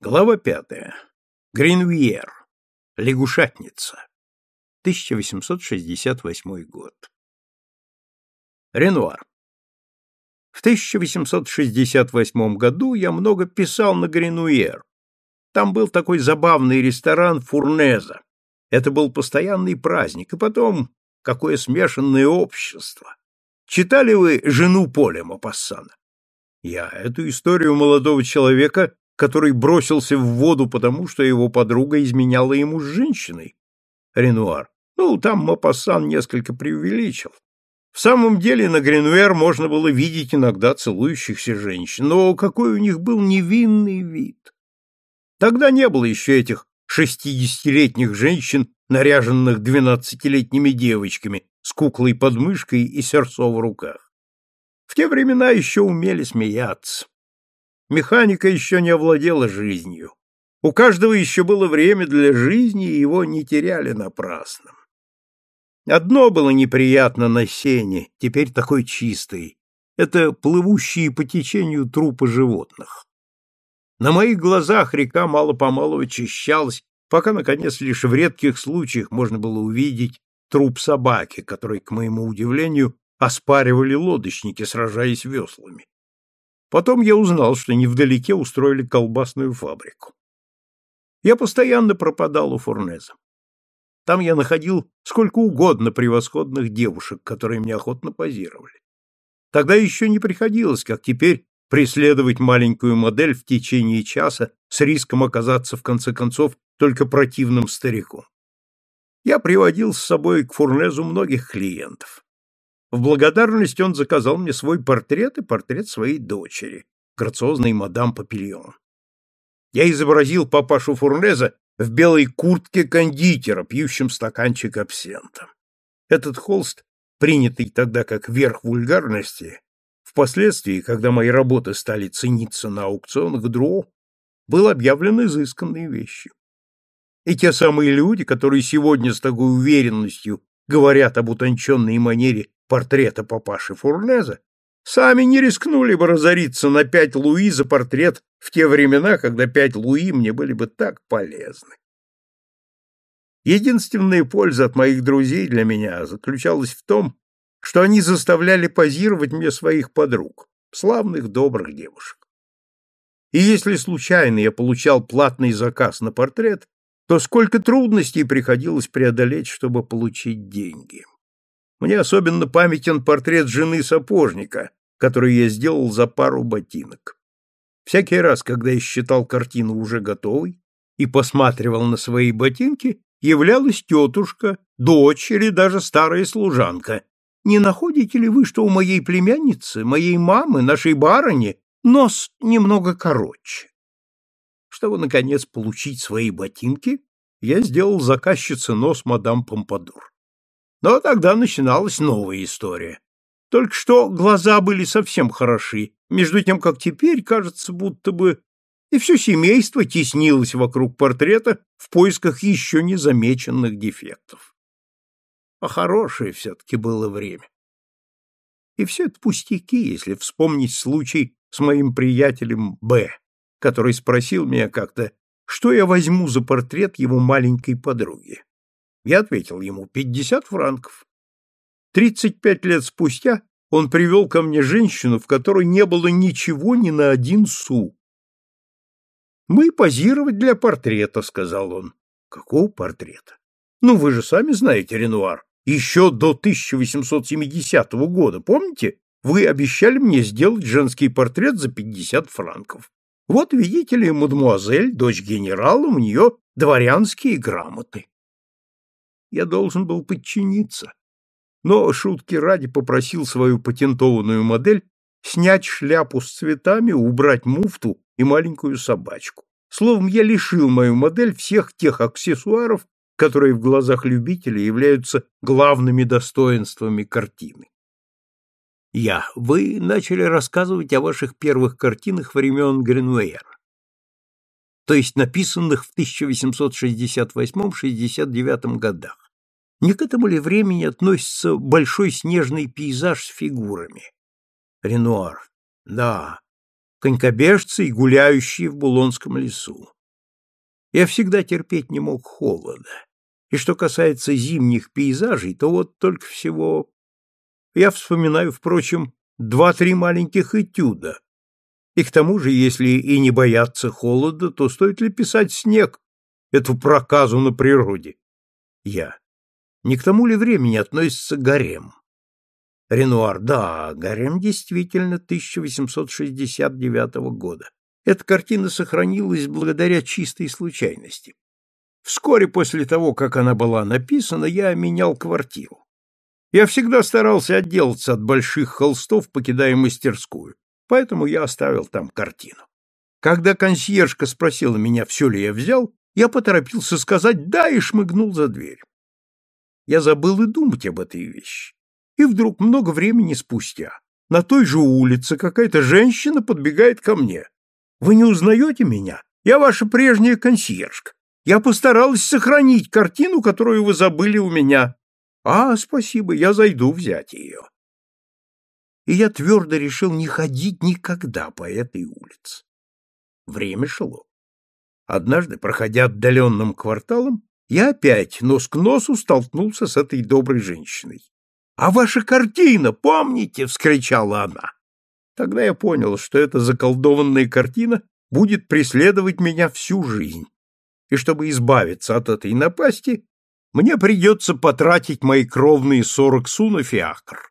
Глава пятая. Гринвьер. Лягушатница. 1868 год. Ренуар. В 1868 году я много писал на Гринуэр. Там был такой забавный ресторан Фурнеза. Это был постоянный праздник. И потом, какое смешанное общество. Читали вы «Жену Поля Мапассана»? Я эту историю молодого человека который бросился в воду потому, что его подруга изменяла ему с женщиной? Ренуар. Ну, там Мапассан несколько преувеличил. В самом деле на Гренуэр можно было видеть иногда целующихся женщин, но какой у них был невинный вид. Тогда не было еще этих шестидесятилетних женщин, наряженных двенадцатилетними девочками, с куклой под мышкой и сердцо в руках. В те времена еще умели смеяться. Механика еще не овладела жизнью. У каждого еще было время для жизни, и его не теряли напрасно. Одно было неприятно на сене, теперь такой чистый. Это плывущие по течению трупы животных. На моих глазах река мало-помалу очищалась, пока, наконец, лишь в редких случаях можно было увидеть труп собаки, который, к моему удивлению, оспаривали лодочники, сражаясь веслами. Потом я узнал, что невдалеке устроили колбасную фабрику. Я постоянно пропадал у Фурнеза. Там я находил сколько угодно превосходных девушек, которые мне охотно позировали. Тогда еще не приходилось, как теперь, преследовать маленькую модель в течение часа с риском оказаться, в конце концов, только противным стариком. Я приводил с собой к Фурнезу многих клиентов. В благодарность он заказал мне свой портрет и портрет своей дочери, грациозной мадам Папильон. Я изобразил папашу Фурнеза в белой куртке кондитера, пьющем стаканчик абсента. Этот холст, принятый тогда как верх вульгарности, впоследствии, когда мои работы стали цениться на аукционах Дро, был объявлен изысканной вещью. И те самые люди, которые сегодня с такой уверенностью говорят об утонченной манере портрета папаши Фурнеза, сами не рискнули бы разориться на пять луи за портрет в те времена, когда пять луи мне были бы так полезны. Единственная польза от моих друзей для меня заключалась в том, что они заставляли позировать мне своих подруг, славных добрых девушек. И если случайно я получал платный заказ на портрет, то сколько трудностей приходилось преодолеть, чтобы получить деньги. Мне особенно памятен портрет жены сапожника, который я сделал за пару ботинок. Всякий раз, когда я считал картину уже готовой и посматривал на свои ботинки, являлась тетушка, дочь или даже старая служанка. Не находите ли вы, что у моей племянницы, моей мамы, нашей барыни, нос немного короче? Чтобы, наконец, получить свои ботинки, я сделал заказчице нос мадам Помпадур. Но тогда начиналась новая история. Только что глаза были совсем хороши, между тем, как теперь кажется, будто бы и все семейство теснилось вокруг портрета в поисках еще не замеченных дефектов. А хорошее все-таки было время. И все это пустяки, если вспомнить случай с моим приятелем Б, который спросил меня как-то, что я возьму за портрет его маленькой подруги. Я ответил ему пятьдесят франков. Тридцать пять лет спустя он привел ко мне женщину, в которой не было ничего ни на один су. «Мы позировать для портрета», — сказал он. «Какого портрета?» «Ну, вы же сами знаете, Ренуар, еще до 1870 года, помните? Вы обещали мне сделать женский портрет за пятьдесят франков. Вот, видите ли, мадемуазель, дочь генерала, у нее дворянские грамоты я должен был подчиниться. Но шутки ради попросил свою патентованную модель снять шляпу с цветами, убрать муфту и маленькую собачку. Словом, я лишил мою модель всех тех аксессуаров, которые в глазах любителей являются главными достоинствами картины. Я. Вы начали рассказывать о ваших первых картинах времен Гринуэра то есть написанных в 1868-69 годах. Не к этому ли времени относится большой снежный пейзаж с фигурами? Ренуар. Да. конькобежцы и гуляющие в Булонском лесу. Я всегда терпеть не мог холода. И что касается зимних пейзажей, то вот только всего... Я вспоминаю, впрочем, два-три маленьких этюда. И к тому же, если и не бояться холода, то стоит ли писать снег, эту проказу на природе? Я. Не к тому ли времени относится гарем? Ренуар. Да, гарем действительно 1869 года. Эта картина сохранилась благодаря чистой случайности. Вскоре после того, как она была написана, я менял квартиру. Я всегда старался отделаться от больших холстов, покидая мастерскую, поэтому я оставил там картину. Когда консьержка спросила меня, все ли я взял, я поторопился сказать «да» и шмыгнул за дверь. Я забыл и думать об этой вещи. И вдруг, много времени спустя, на той же улице какая-то женщина подбегает ко мне. «Вы не узнаете меня? Я ваша прежняя консьержка. Я постаралась сохранить картину, которую вы забыли у меня. А, спасибо, я зайду взять ее. И я твердо решил не ходить никогда по этой улице. Время шло. Однажды, проходя отдаленным кварталом, я опять нос к носу столкнулся с этой доброй женщиной. «А ваша картина, помните?» — вскричала она. Тогда я понял, что эта заколдованная картина будет преследовать меня всю жизнь и чтобы избавиться от этой напасти, мне придется потратить мои кровные сорок сунов и акр.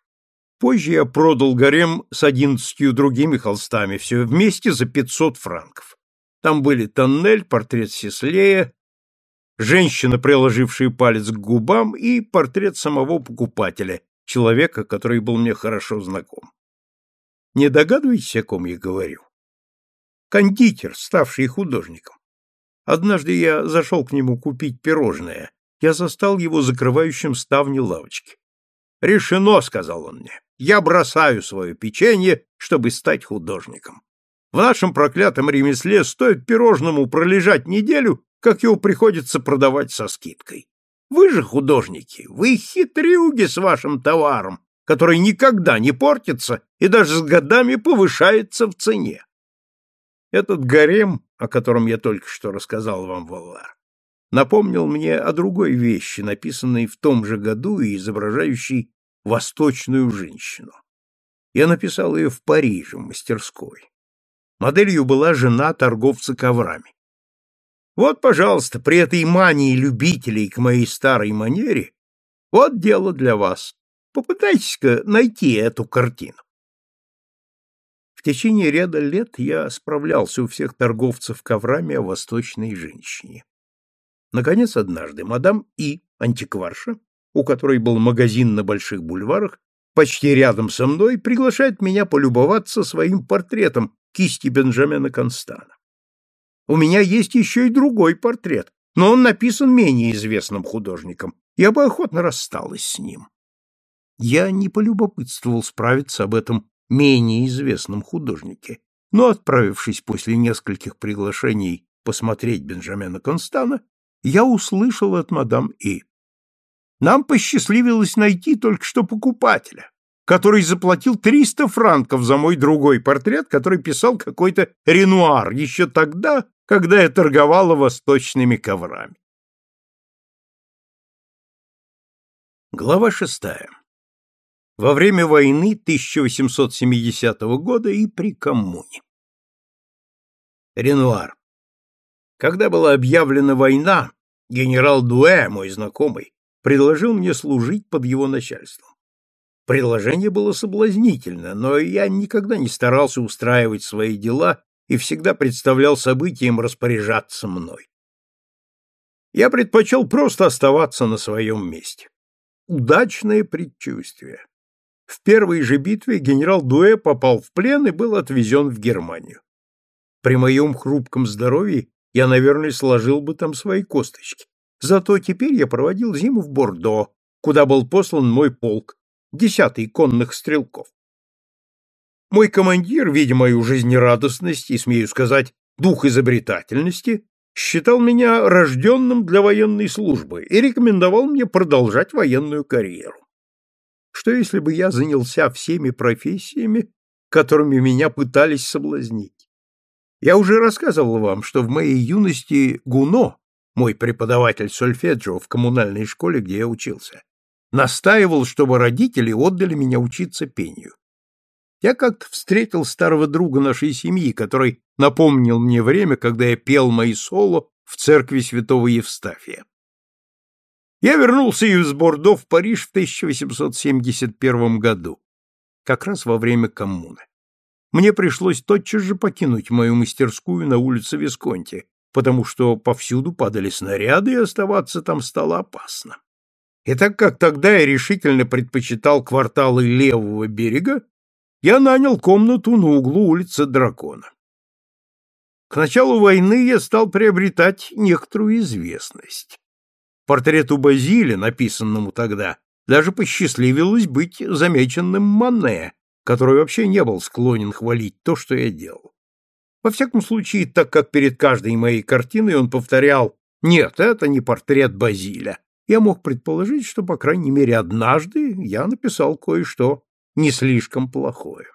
Позже я продал гарем с одиннадцатью другими холстами, все вместе за пятьсот франков. Там были тоннель, портрет Сеслея, женщина, приложившая палец к губам, и портрет самого покупателя, человека, который был мне хорошо знаком. Не догадываетесь, о ком я говорю? Кондитер, ставший художником. Однажды я зашел к нему купить пирожное. Я застал его закрывающим ставни лавочки. «Решено», — сказал он мне. «Я бросаю свое печенье, чтобы стать художником. В нашем проклятом ремесле стоит пирожному пролежать неделю, как его приходится продавать со скидкой. Вы же художники, вы хитрюги с вашим товаром, который никогда не портится и даже с годами повышается в цене. Этот гарем, о котором я только что рассказал вам, Валлар, напомнил мне о другой вещи, написанной в том же году и изображающей восточную женщину. Я написал ее в Париже, в мастерской. Моделью была жена торговца коврами. Вот, пожалуйста, при этой мании любителей к моей старой манере, вот дело для вас. Попытайтесь-ка найти эту картину. В течение ряда лет я справлялся у всех торговцев коврами о восточной женщине. Наконец, однажды мадам И, антикварша, у которой был магазин на больших бульварах, почти рядом со мной, приглашает меня полюбоваться своим портретом кисти Бенджамина Констана. У меня есть еще и другой портрет, но он написан менее известным художником. Я бы охотно рассталась с ним. Я не полюбопытствовал справиться об этом менее известном художнике, но, отправившись после нескольких приглашений посмотреть Бенджамина Констана, я услышал от мадам И. Нам посчастливилось найти только что покупателя, который заплатил 300 франков за мой другой портрет, который писал какой-то Ренуар еще тогда, когда я торговала восточными коврами. Глава шестая во время войны 1870 года и при коммуне. Ренуар. Когда была объявлена война, генерал Дуэ, мой знакомый, предложил мне служить под его начальством. Предложение было соблазнительно, но я никогда не старался устраивать свои дела и всегда представлял событием распоряжаться мной. Я предпочел просто оставаться на своем месте. Удачное предчувствие. В первой же битве генерал Дуэ попал в плен и был отвезен в Германию. При моем хрупком здоровье я, наверное, сложил бы там свои косточки. Зато теперь я проводил зиму в Бордо, куда был послан мой полк, десятый конных стрелков. Мой командир, видя мою жизнерадостность и, смею сказать, дух изобретательности, считал меня рожденным для военной службы и рекомендовал мне продолжать военную карьеру что если бы я занялся всеми профессиями, которыми меня пытались соблазнить. Я уже рассказывал вам, что в моей юности Гуно, мой преподаватель сольфеджио в коммунальной школе, где я учился, настаивал, чтобы родители отдали меня учиться пению. Я как-то встретил старого друга нашей семьи, который напомнил мне время, когда я пел мои соло в церкви святого Евстафия. Я вернулся из Бордо в Париж в 1871 году, как раз во время коммуны. Мне пришлось тотчас же покинуть мою мастерскую на улице Висконти, потому что повсюду падали снаряды, и оставаться там стало опасно. И так как тогда я решительно предпочитал кварталы левого берега, я нанял комнату на углу улицы Дракона. К началу войны я стал приобретать некоторую известность. Портрету Базиля, написанному тогда, даже посчастливилось быть замеченным Мане, который вообще не был склонен хвалить то, что я делал. Во всяком случае, так как перед каждой моей картиной он повторял «Нет, это не портрет Базиля», я мог предположить, что, по крайней мере, однажды я написал кое-что не слишком плохое.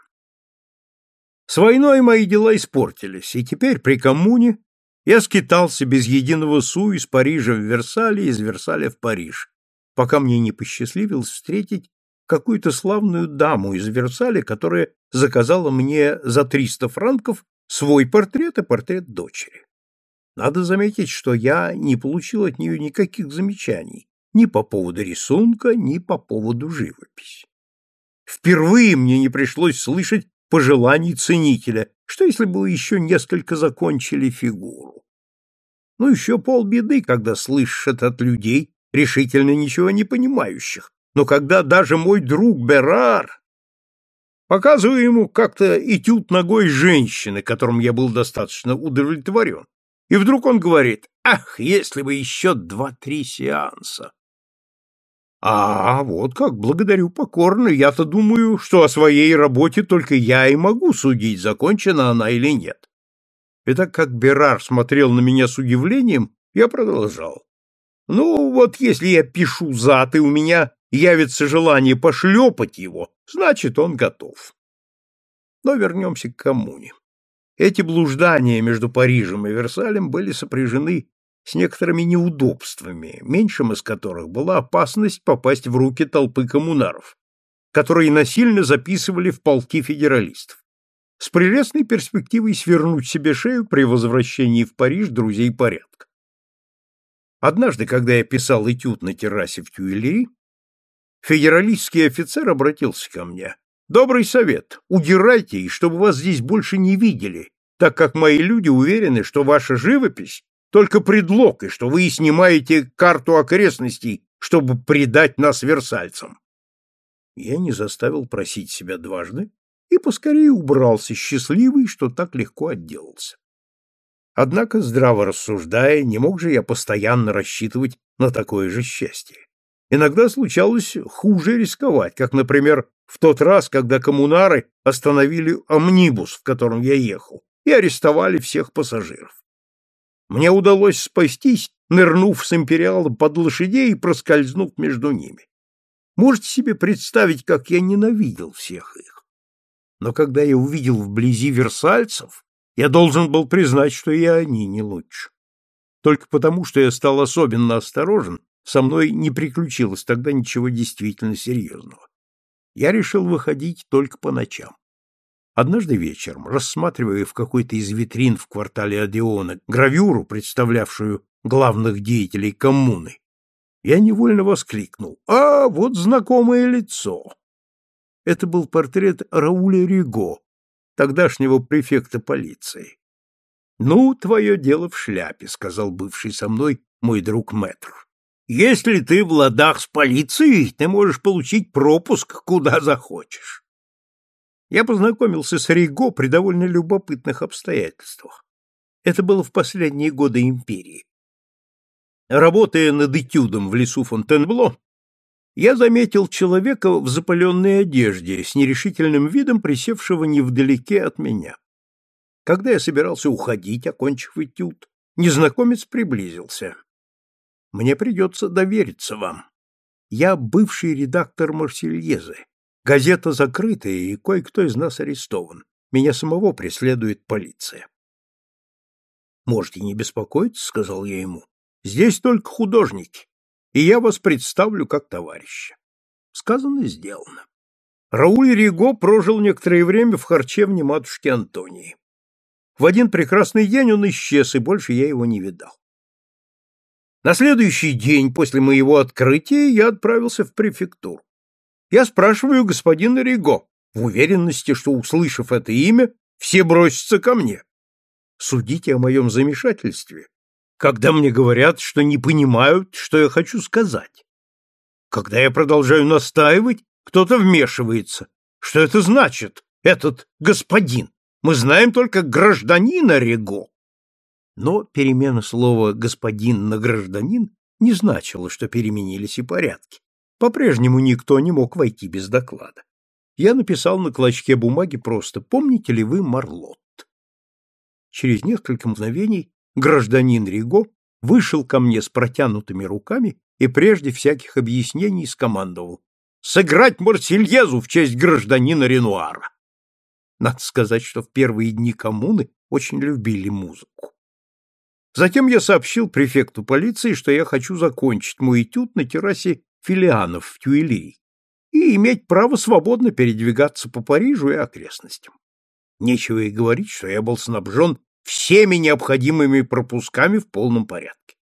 С войной мои дела испортились, и теперь при коммуне я скитался без единого су из Парижа в Версале, из Версаля в Париж, пока мне не посчастливилось встретить какую-то славную даму из Версаля, которая заказала мне за 300 франков свой портрет и портрет дочери. Надо заметить, что я не получил от нее никаких замечаний ни по поводу рисунка, ни по поводу живописи. Впервые мне не пришлось слышать пожеланий ценителя, что если бы еще несколько закончили фигуру. Ну, еще полбеды, когда слышишь это от людей, решительно ничего не понимающих. Но когда даже мой друг Берар... Показываю ему как-то этюд ногой женщины, которым я был достаточно удовлетворен. И вдруг он говорит, ах, если бы еще два-три сеанса. А, вот как, благодарю покорно. Я-то думаю, что о своей работе только я и могу судить, закончена она или нет. И так как Берар смотрел на меня с удивлением, я продолжал. Ну, вот если я пишу зад, и у меня явится желание пошлепать его, значит, он готов. Но вернемся к коммуне. Эти блуждания между Парижем и Версалем были сопряжены с некоторыми неудобствами, меньшим из которых была опасность попасть в руки толпы коммунаров, которые насильно записывали в полки федералистов, с прелестной перспективой свернуть себе шею при возвращении в Париж друзей порядка. Однажды, когда я писал этюд на террасе в Тюильри, федералистский офицер обратился ко мне. «Добрый совет, удирайте, и чтобы вас здесь больше не видели, так как мои люди уверены, что ваша живопись только предлог, и что вы снимаете карту окрестностей, чтобы предать нас версальцам. Я не заставил просить себя дважды и поскорее убрался, счастливый, что так легко отделался. Однако, здраво рассуждая, не мог же я постоянно рассчитывать на такое же счастье. Иногда случалось хуже рисковать, как, например, в тот раз, когда коммунары остановили амнибус, в котором я ехал, и арестовали всех пассажиров. Мне удалось спастись, нырнув с империалом под лошадей и проскользнув между ними. Можете себе представить, как я ненавидел всех их. Но когда я увидел вблизи версальцев, я должен был признать, что и они не лучше. Только потому, что я стал особенно осторожен, со мной не приключилось тогда ничего действительно серьезного. Я решил выходить только по ночам. Однажды вечером, рассматривая в какой-то из витрин в квартале Одеона гравюру, представлявшую главных деятелей коммуны, я невольно воскликнул «А, вот знакомое лицо!» Это был портрет Рауля Риго, тогдашнего префекта полиции. «Ну, твое дело в шляпе», — сказал бывший со мной мой друг Мэтр. «Если ты в ладах с полицией, ты можешь получить пропуск куда захочешь» я познакомился с Риго при довольно любопытных обстоятельствах. Это было в последние годы империи. Работая над этюдом в лесу Фонтенбло, я заметил человека в запаленной одежде, с нерешительным видом присевшего невдалеке от меня. Когда я собирался уходить, окончив этюд, незнакомец приблизился. «Мне придется довериться вам. Я бывший редактор Марсельезы Газета закрытая, и кое-кто из нас арестован. Меня самого преследует полиция. «Можете не беспокоиться», — сказал я ему. «Здесь только художники, и я вас представлю как товарища». Сказано, сделано. Рауль Риго прожил некоторое время в харчевне матушки Антонии. В один прекрасный день он исчез, и больше я его не видал. На следующий день после моего открытия я отправился в префектуру. Я спрашиваю господина Риго, в уверенности, что, услышав это имя, все бросятся ко мне. Судите о моем замешательстве, когда мне говорят, что не понимают, что я хочу сказать. Когда я продолжаю настаивать, кто-то вмешивается. Что это значит, этот господин? Мы знаем только гражданина Рего. Но перемена слова «господин» на «гражданин» не значила, что переменились и порядки. По-прежнему никто не мог войти без доклада. Я написал на клочке бумаги просто «Помните ли вы Марлотт?» Через несколько мгновений гражданин Риго вышел ко мне с протянутыми руками и прежде всяких объяснений скомандовал «Сыграть Марсельезу в честь гражданина Ренуара!» Надо сказать, что в первые дни коммуны очень любили музыку. Затем я сообщил префекту полиции, что я хочу закончить мой этюд на террасе филианов в Тюильри и иметь право свободно передвигаться по Парижу и окрестностям. Нечего и говорить, что я был снабжен всеми необходимыми пропусками в полном порядке.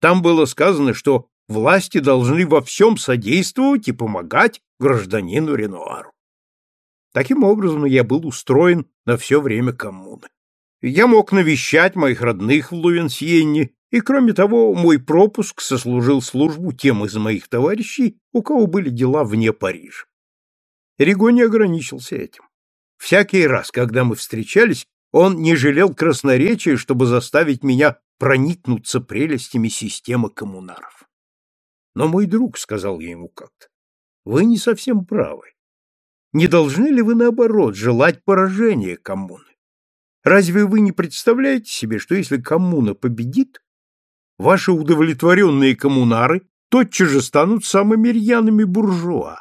Там было сказано, что власти должны во всем содействовать и помогать гражданину Ренуару. Таким образом, я был устроен на все время коммуны. Я мог навещать моих родных в Луенсьенне, и, кроме того, мой пропуск сослужил службу тем из моих товарищей, у кого были дела вне Парижа. Риго не ограничился этим. Всякий раз, когда мы встречались, он не жалел красноречия, чтобы заставить меня проникнуться прелестями системы коммунаров. Но мой друг, — сказал я ему как-то, — вы не совсем правы. Не должны ли вы, наоборот, желать поражения коммуны? Разве вы не представляете себе, что если коммуна победит, ваши удовлетворенные коммунары тотчас же станут самыми рьяными буржуа?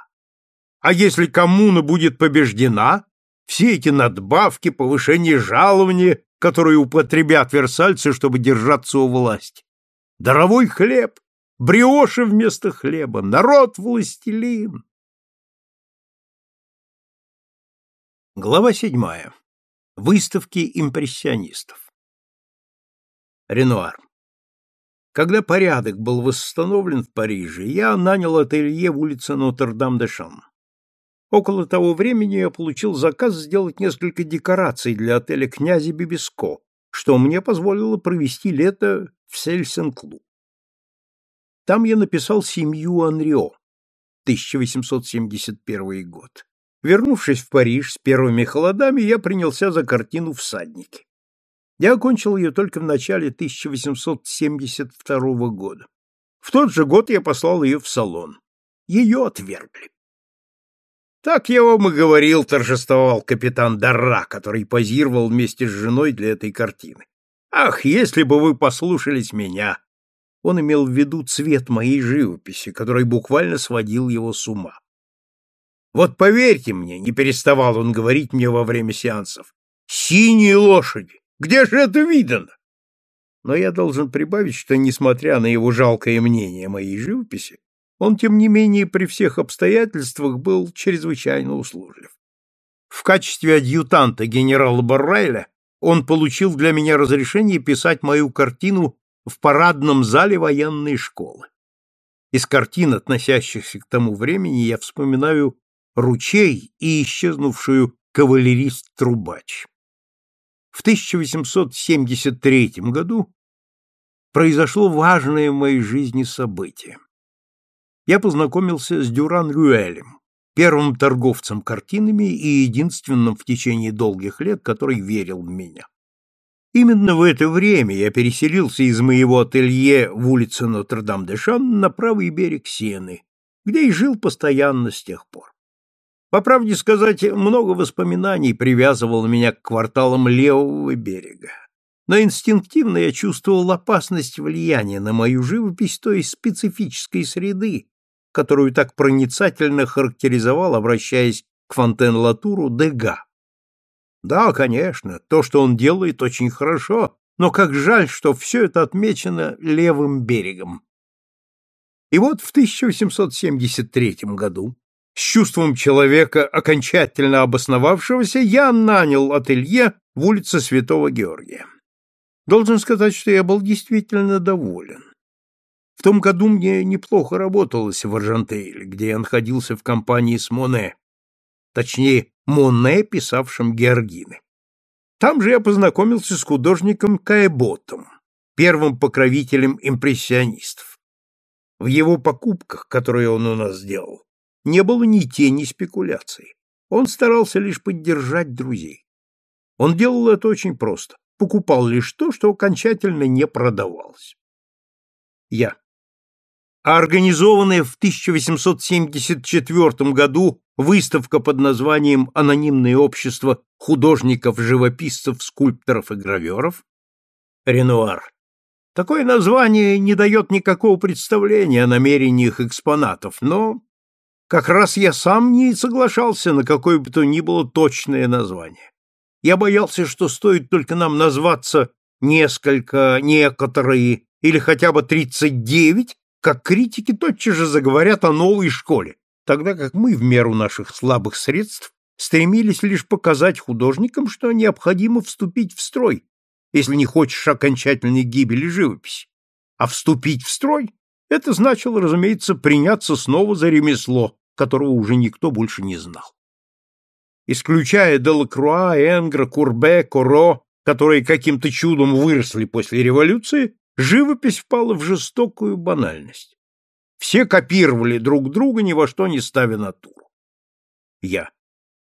А если коммуна будет побеждена, все эти надбавки, повышение жалования, которые употребят версальцы, чтобы держаться у власти, даровой хлеб, бриоши вместо хлеба, народ властелин. Глава седьмая. Выставки импрессионистов. Ренуар. Когда порядок был восстановлен в Париже, я нанял ателье в улице Нотр-Дам-де-Шан. Около того времени я получил заказ сделать несколько декораций для отеля князя Бибиско, что мне позволило провести лето в Сельсен-клуб. Там я написал «Семью Анрио», 1871 год. Вернувшись в Париж с первыми холодами, я принялся за картину «Всадники». Я окончил ее только в начале 1872 года. В тот же год я послал ее в салон. Ее отвергли. Так я вам и говорил, торжествовал капитан Дарра, который позировал вместе с женой для этой картины. Ах, если бы вы послушались меня! Он имел в виду цвет моей живописи, который буквально сводил его с ума. Вот поверьте мне, не переставал он говорить мне во время сеансов, синие лошади, где же это видано? Но я должен прибавить, что, несмотря на его жалкое мнение о моей живописи, он, тем не менее, при всех обстоятельствах был чрезвычайно услужлив. В качестве адъютанта генерала Баррайля он получил для меня разрешение писать мою картину в парадном зале военной школы. Из картин, относящихся к тому времени, я вспоминаю ручей и исчезнувшую кавалерист-трубач. В 1873 году произошло важное в моей жизни событие. Я познакомился с Дюран-Рюэлем, первым торговцем картинами и единственным в течение долгих лет, который верил в меня. Именно в это время я переселился из моего ателье в улицу Нотр-Дам-де-Шан на правый берег Сены, где и жил постоянно с тех пор. По правде сказать, много воспоминаний привязывало меня к кварталам левого берега. Но инстинктивно я чувствовал опасность влияния на мою живопись той специфической среды, которую так проницательно характеризовал, обращаясь к Фонтен-Латуру, Дега. Да, конечно, то, что он делает, очень хорошо, но как жаль, что все это отмечено левым берегом. И вот в 1873 году, с чувством человека, окончательно обосновавшегося, я нанял ателье в улице Святого Георгия. Должен сказать, что я был действительно доволен. В том году мне неплохо работалось в Аржантейле, где я находился в компании с Моне, точнее, Моне, писавшим Георгины. Там же я познакомился с художником Каэботом, первым покровителем импрессионистов. В его покупках, которые он у нас сделал, не было ни тени спекуляций. Он старался лишь поддержать друзей. Он делал это очень просто. Покупал лишь то, что окончательно не продавалось. Я. А организованная в 1874 году выставка под названием «Анонимное общество художников, живописцев, скульпторов и граверов» Ренуар. Такое название не дает никакого представления о намерениях экспонатов, но как раз я сам не соглашался на какое бы то ни было точное название. Я боялся, что стоит только нам назваться несколько, некоторые или хотя бы тридцать девять, как критики тотчас же заговорят о новой школе, тогда как мы в меру наших слабых средств стремились лишь показать художникам, что необходимо вступить в строй, если не хочешь окончательной гибели живописи. А вступить в строй — это значило, разумеется, приняться снова за ремесло, которого уже никто больше не знал. Исключая Делакруа, Энгра, Курбе, Коро, которые каким-то чудом выросли после революции, живопись впала в жестокую банальность. Все копировали друг друга, ни во что не ставя натуру. Я.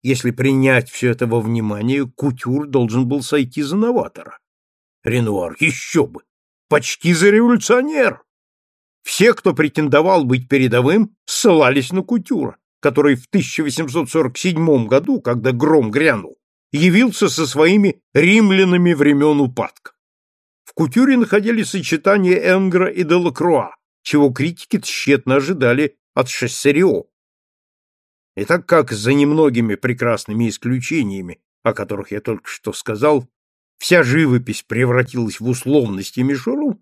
Если принять все это во внимание, Кутюр должен был сойти за новатора. Ренуар, еще бы! Почти за революционер! Все, кто претендовал быть передовым, ссылались на Кутюра, который в 1847 году, когда гром грянул, явился со своими римлянами времен упадка. В Кутюре находили сочетание Энгра и Делакруа, чего критики тщетно ожидали от Шессерио. И так как за немногими прекрасными исключениями, о которых я только что сказал, вся живопись превратилась в условность и мишуру,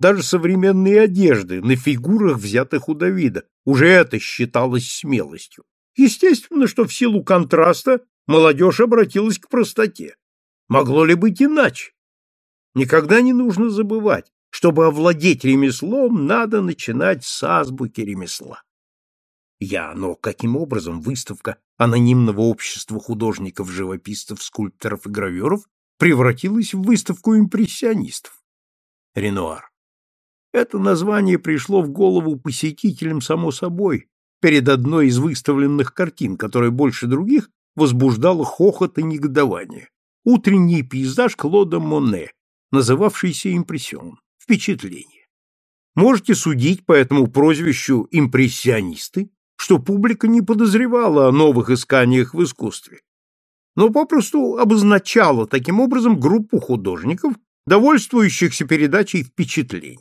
даже современные одежды на фигурах, взятых у Давида, уже это считалось смелостью. Естественно, что в силу контраста молодежь обратилась к простоте. Могло ли быть иначе? Никогда не нужно забывать, чтобы овладеть ремеслом, надо начинать с азбуки ремесла. Я, но каким образом выставка анонимного общества художников, живописцев, скульпторов и граверов превратилась в выставку импрессионистов? Ренуар. Это название пришло в голову посетителям само собой, перед одной из выставленных картин, которая больше других возбуждала хохот и негодование. Утренний пейзаж Клода Моне, называвшийся импрессион, впечатление. Можете судить по этому прозвищу импрессионисты, что публика не подозревала о новых исканиях в искусстве, но попросту обозначала таким образом группу художников, довольствующихся передачей впечатлений.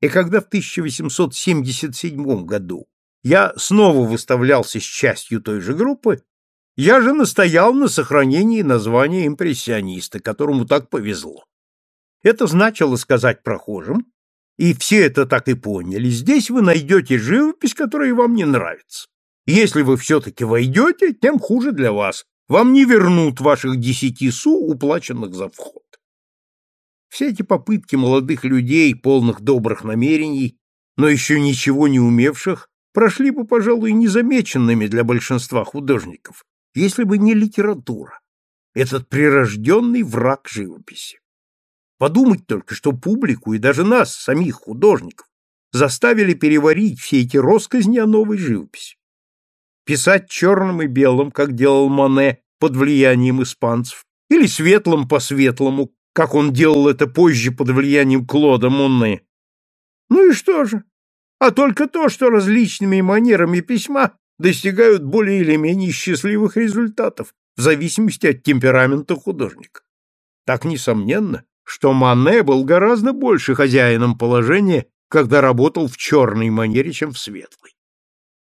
И когда в 1877 году я снова выставлялся с частью той же группы, я же настоял на сохранении названия импрессиониста, которому так повезло. Это значило сказать прохожим, и все это так и поняли, здесь вы найдете живопись, которая вам не нравится. Если вы все-таки войдете, тем хуже для вас. Вам не вернут ваших десяти су, уплаченных за вход. Все эти попытки молодых людей, полных добрых намерений, но еще ничего не умевших, прошли бы, пожалуй, незамеченными для большинства художников, если бы не литература, этот прирожденный враг живописи. Подумать только, что публику и даже нас, самих художников, заставили переварить все эти росказни о новой живописи. Писать черным и белым, как делал Моне под влиянием испанцев, или светлым по светлому, как он делал это позже под влиянием Клода Монне. Ну и что же? А только то, что различными манерами письма достигают более или менее счастливых результатов в зависимости от темперамента художника. Так, несомненно, что Мане был гораздо больше хозяином положения, когда работал в черной манере, чем в светлой.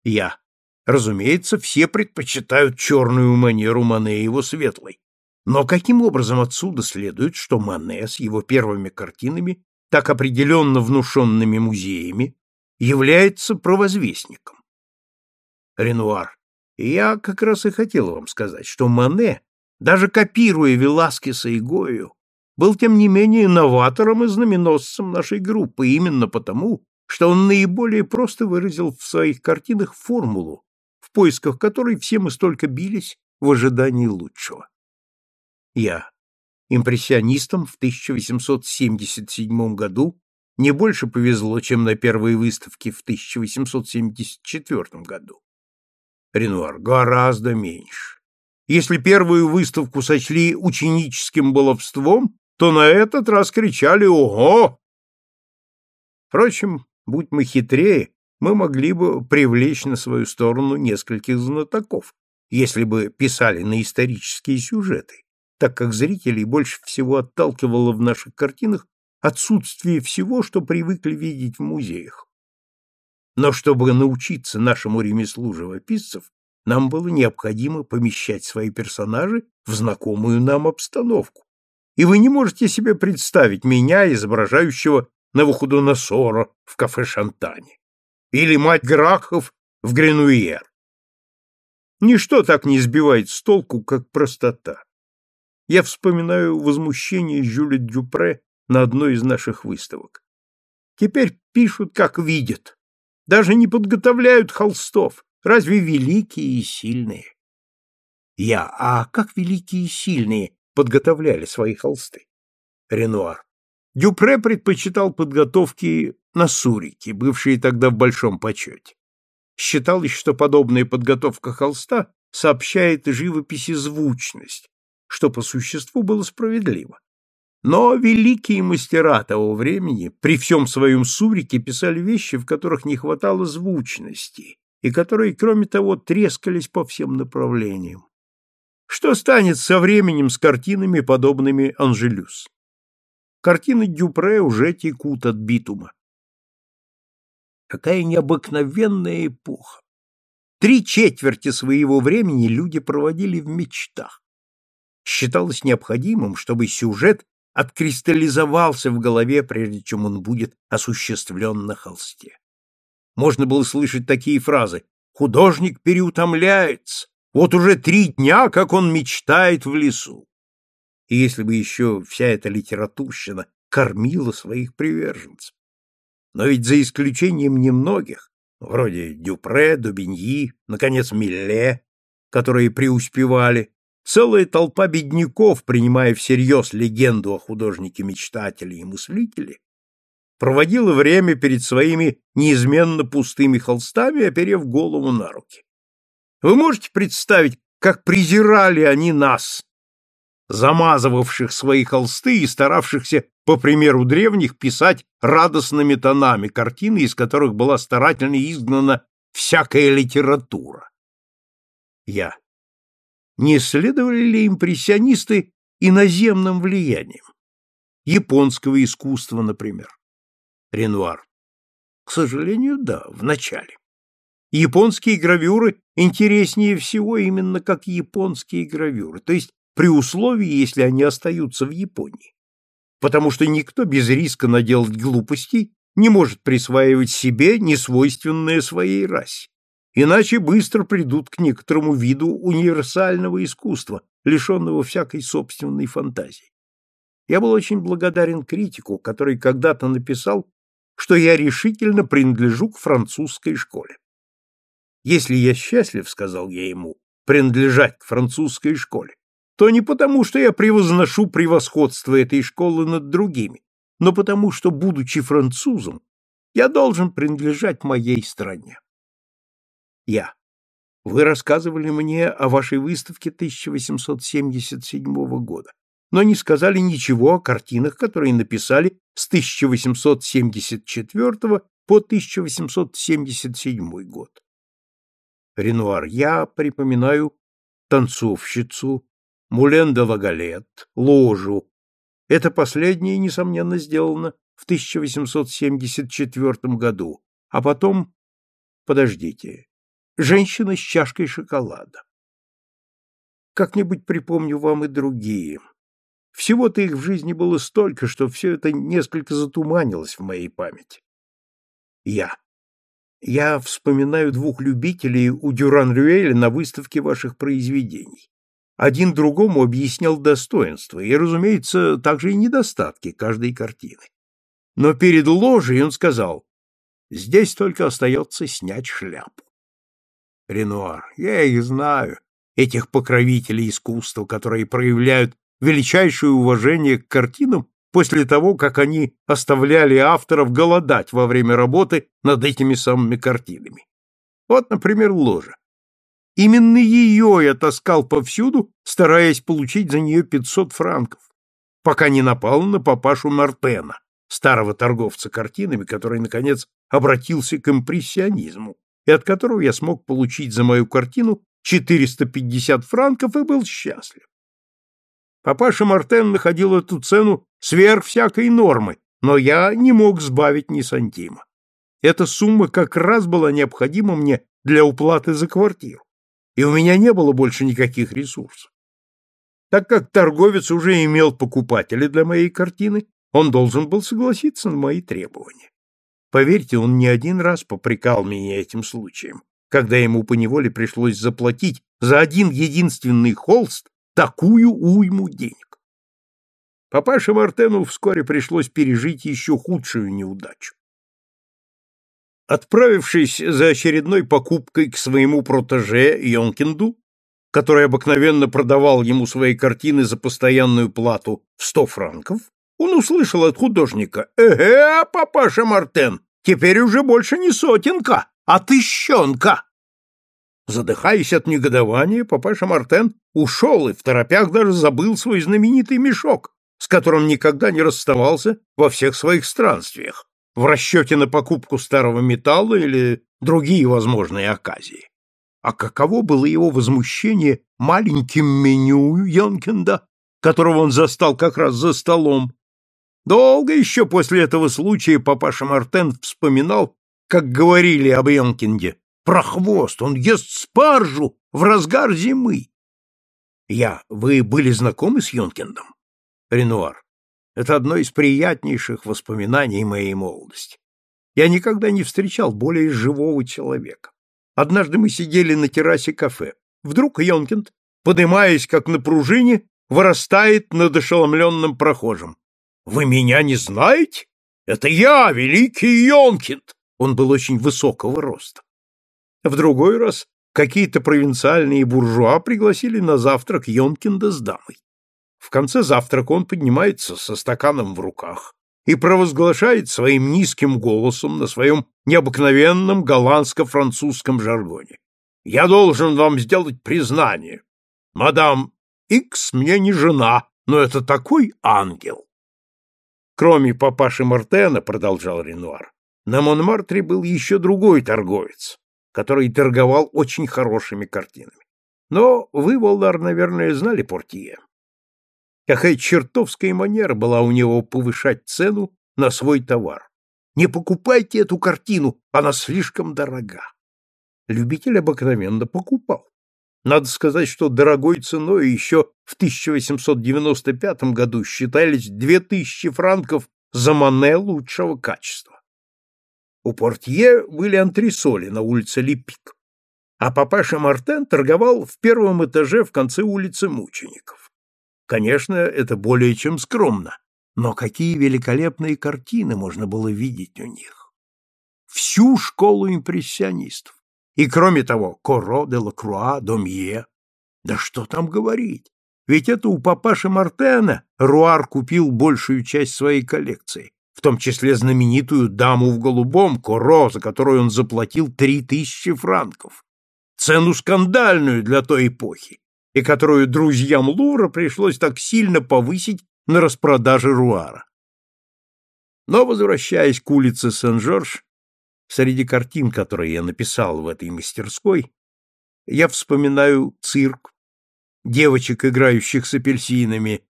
Я. Разумеется, все предпочитают черную манеру Мане его светлой. Но каким образом отсюда следует, что Мане с его первыми картинами, так определенно внушенными музеями, является провозвестником? Ренуар. Я как раз и хотел вам сказать, что Мане, даже копируя Веласкеса и Гою, был тем не менее новатором и знаменосцем нашей группы именно потому, что он наиболее просто выразил в своих картинах формулу, в поисках которой все мы столько бились в ожидании лучшего. Я. Импрессионистам в 1877 году не больше повезло, чем на первой выставке в 1874 году. Ренуар. Гораздо меньше. Если первую выставку сочли ученическим баловством, то на этот раз кричали «Ого!». Впрочем, Будь мы хитрее, мы могли бы привлечь на свою сторону нескольких знатоков, если бы писали на исторические сюжеты, так как зрителей больше всего отталкивало в наших картинах отсутствие всего, что привыкли видеть в музеях. Но чтобы научиться нашему ремеслу живописцев, нам было необходимо помещать свои персонажи в знакомую нам обстановку. И вы не можете себе представить меня, изображающего Навуходоносора в кафе Шантане или мать Гракхов в Гренуер. Ничто так не сбивает с толку, как простота. Я вспоминаю возмущение Жюля Дюпре на одной из наших выставок. Теперь пишут, как видят. Даже не подготовляют холстов. Разве великие и сильные? Я, а как великие и сильные подготовляли свои холсты? Ренуар. Дюпре предпочитал подготовки на сурике, бывшие тогда в большом почете. Считалось, что подобная подготовка холста сообщает живописи звучность, что по существу было справедливо. Но великие мастера того времени при всем своем сурике писали вещи, в которых не хватало звучности, и которые, кроме того, трескались по всем направлениям. Что станет со временем с картинами, подобными Анжелюс? Картины Дюпре уже текут от битума. Какая необыкновенная эпоха! Три четверти своего времени люди проводили в мечтах. Считалось необходимым, чтобы сюжет откристаллизовался в голове, прежде чем он будет осуществлен на холсте. Можно было слышать такие фразы «Художник переутомляется, вот уже три дня, как он мечтает в лесу» и если бы еще вся эта литературщина кормила своих приверженцев. Но ведь за исключением немногих, вроде Дюпре, Дубиньи, наконец, Милле, которые преуспевали, целая толпа бедняков, принимая всерьез легенду о художнике-мечтателе и мыслителе, проводила время перед своими неизменно пустыми холстами, оперев голову на руки. Вы можете представить, как презирали они нас, замазывавших свои холсты и старавшихся, по примеру древних, писать радостными тонами картины, из которых была старательно изгнана всякая литература. Я. Не следовали ли импрессионисты иноземным влиянием? Японского искусства, например. Ренуар. К сожалению, да, в начале. Японские гравюры интереснее всего именно как японские гравюры, то есть при условии, если они остаются в Японии. Потому что никто без риска наделать глупостей не может присваивать себе несвойственное своей расе. Иначе быстро придут к некоторому виду универсального искусства, лишенного всякой собственной фантазии. Я был очень благодарен критику, который когда-то написал, что я решительно принадлежу к французской школе. Если я счастлив, сказал я ему, принадлежать к французской школе, то не потому, что я превозношу превосходство этой школы над другими, но потому, что, будучи французом, я должен принадлежать моей стране. Я. Вы рассказывали мне о вашей выставке 1877 года, но не сказали ничего о картинах, которые написали с 1874 по 1877 год. Ренуар, я припоминаю танцовщицу, Мулен де Лагалет, ложу. Это последнее, несомненно, сделано в 1874 году, а потом... Подождите. Женщина с чашкой шоколада. Как-нибудь припомню вам и другие. Всего-то их в жизни было столько, что все это несколько затуманилось в моей памяти. Я. Я вспоминаю двух любителей у Дюран-Рюэля на выставке ваших произведений. Один другому объяснял достоинства и, разумеется, также и недостатки каждой картины. Но перед ложей он сказал, здесь только остается снять шляпу. Ренуар, я их знаю, этих покровителей искусства, которые проявляют величайшее уважение к картинам после того, как они оставляли авторов голодать во время работы над этими самыми картинами. Вот, например, ложа. Именно ее я таскал повсюду, стараясь получить за нее 500 франков, пока не напал на папашу Мартена, старого торговца картинами, который, наконец, обратился к импрессионизму, и от которого я смог получить за мою картину 450 франков и был счастлив. Папаша Мартен находил эту цену сверх всякой нормы, но я не мог сбавить ни сантима. Эта сумма как раз была необходима мне для уплаты за квартиру, и у меня не было больше никаких ресурсов. Так как торговец уже имел покупателя для моей картины, он должен был согласиться на мои требования. Поверьте, он не один раз попрекал меня этим случаем, когда ему поневоле пришлось заплатить за один единственный холст такую уйму денег. Папаше Мартену вскоре пришлось пережить еще худшую неудачу. Отправившись за очередной покупкой к своему протеже Йонкинду, который обыкновенно продавал ему свои картины за постоянную плату в сто франков, он услышал от художника «Эге, папаша Мартен, теперь уже больше не сотенка, а тыщенка!» Задыхаясь от негодования, папаша Мартен ушел и в торопях даже забыл свой знаменитый мешок, с которым никогда не расставался во всех своих странствиях, в расчете на покупку старого металла или другие возможные оказии. А каково было его возмущение маленьким меню Йонкинда, которого он застал как раз за столом. Долго еще после этого случая папаша Мартен вспоминал, как говорили об Йонкинде, Прохвост, он ест спаржу в разгар зимы. Я. Вы были знакомы с Юнкиндом? Ренуар. Это одно из приятнейших воспоминаний моей молодости. Я никогда не встречал более живого человека. Однажды мы сидели на террасе кафе. Вдруг Йонкинд, поднимаясь как на пружине, вырастает над ошеломленным прохожим. «Вы меня не знаете? Это я, великий Йонкинд!» Он был очень высокого роста. В другой раз какие-то провинциальные буржуа пригласили на завтрак Йонкинда с дамой. В конце завтрака он поднимается со стаканом в руках и провозглашает своим низким голосом на своем необыкновенном голландско-французском жаргоне. «Я должен вам сделать признание. Мадам Икс мне не жена, но это такой ангел!» Кроме папаши Мартена, продолжал Ренуар, на Монмартре был еще другой торговец, который торговал очень хорошими картинами. Но вы, Волдар, наверное, знали Портье. Какая чертовская манера была у него повышать цену на свой товар. Не покупайте эту картину, она слишком дорога. Любитель обыкновенно покупал. Надо сказать, что дорогой ценой еще в 1895 году считались 2000 франков за Мане лучшего качества. У портье были антресоли на улице Липик, а папаша Мартен торговал в первом этаже в конце улицы Мучеников. Конечно, это более чем скромно, но какие великолепные картины можно было видеть у них. Всю школу импрессионистов. И, кроме того, Коро, де Лакруа, Домье. Да что там говорить? Ведь это у папаши Мартена Руар купил большую часть своей коллекции в том числе знаменитую даму в голубом Коро, за которую он заплатил три тысячи франков. Цену скандальную для той эпохи, и которую друзьям Лувра пришлось так сильно повысить на распродаже Руара. Но, возвращаясь к улице Сен-Жорж, среди картин, которые я написал в этой мастерской, я вспоминаю цирк, девочек, играющих с апельсинами,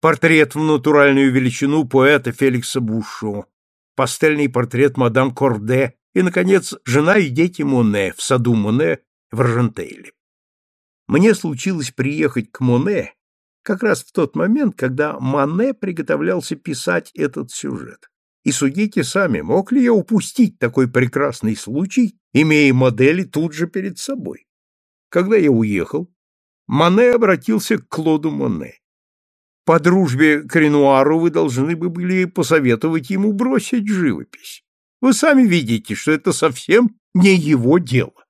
портрет в натуральную величину поэта Феликса Бушо, пастельный портрет мадам Корде и, наконец, жена и дети Моне в саду Моне в Аржентейле. Мне случилось приехать к Моне как раз в тот момент, когда Мане приготовлялся писать этот сюжет. И судите сами, мог ли я упустить такой прекрасный случай, имея модели тут же перед собой? Когда я уехал, Мане обратился к Клоду Моне. По дружбе к Ренуару вы должны бы были посоветовать ему бросить живопись. Вы сами видите, что это совсем не его дело.